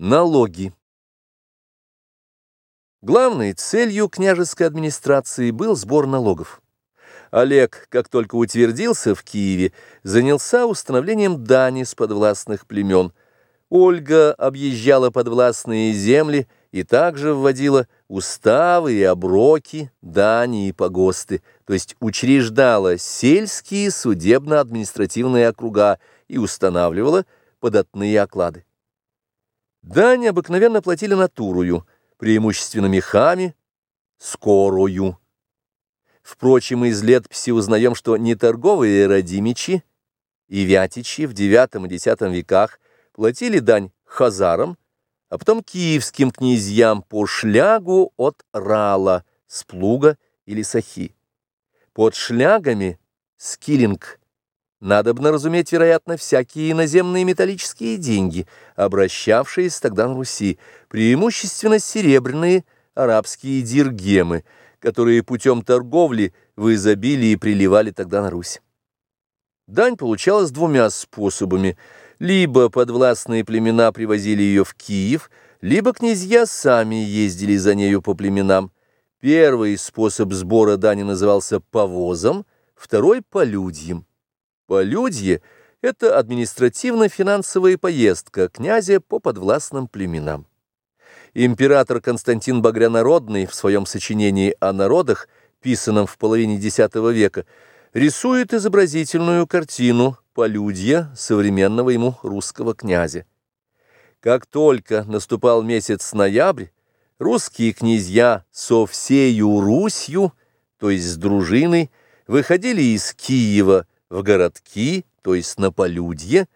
Налоги. Главной целью княжеской администрации был сбор налогов. Олег, как только утвердился в Киеве, занялся установлением дани с подвластных племен. Ольга объезжала подвластные земли и также вводила уставы и оброки, дани и погосты, то есть учреждала сельские судебно-административные округа и устанавливала податные оклады. Дань обыкновенно платили натурую, преимущественно мехами, скорую. Впрочем, из летописи узнаем, что не торговые родимичи и вятичи в IX и X веках платили дань хазарам, а потом киевским князьям по шлягу от рала, с плуга или сахи. Под шлягами скиллинг Надобно разуметь, вероятно, всякие иноземные металлические деньги, обращавшиеся тогда на Руси, преимущественно серебряные арабские диргемы, которые путем торговли в изобилии приливали тогда на Русь. Дань получалась двумя способами. Либо подвластные племена привозили ее в Киев, либо князья сами ездили за нею по племенам. Первый способ сбора дани назывался повозом, второй — полюдьем. Полюдье – это административно-финансовая поездка князя по подвластным племенам. Император Константин Багрянародный в своем сочинении о народах, писанном в половине X века, рисует изобразительную картину полюдья современного ему русского князя. Как только наступал месяц ноябрь, русские князья со всею Русью, то есть с дружиной, выходили из Киева – в городки, то есть на полюдье,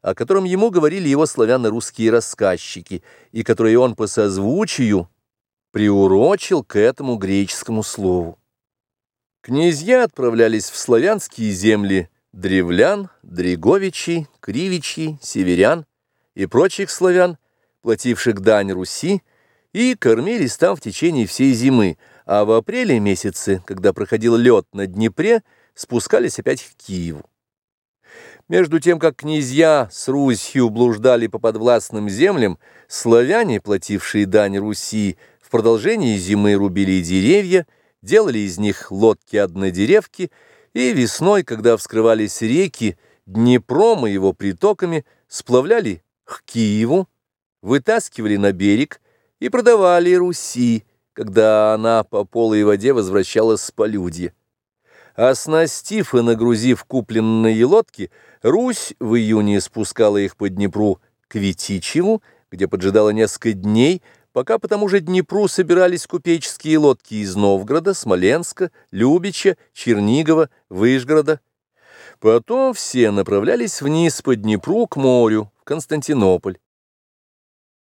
о котором ему говорили его славяно-русские рассказчики, и которые он по созвучию приурочил к этому греческому слову. Князья отправлялись в славянские земли древлян, дреговичей, кривичей, северян и прочих славян, плативших дань Руси, и кормились там в течение всей зимы, а в апреле месяце, когда проходил лед на Днепре, спускались опять к Киеву. Между тем, как князья с Русью блуждали по подвластным землям, славяне, платившие дань Руси, в продолжении зимы рубили деревья, делали из них лодки-однодеревки, и весной, когда вскрывались реки, Днепром и его притоками сплавляли к Киеву, вытаскивали на берег и продавали Руси, когда она по полой воде возвращалась с полюдья. Оснастив и нагрузив купленные лодки, Русь в июне спускала их по Днепру к Витичеву, где поджидала несколько дней, пока по тому же Днепру собирались купеческие лодки из Новгорода, Смоленска, Любича, Чернигова, Выжгорода. Потом все направлялись вниз по Днепру к морю, в Константинополь.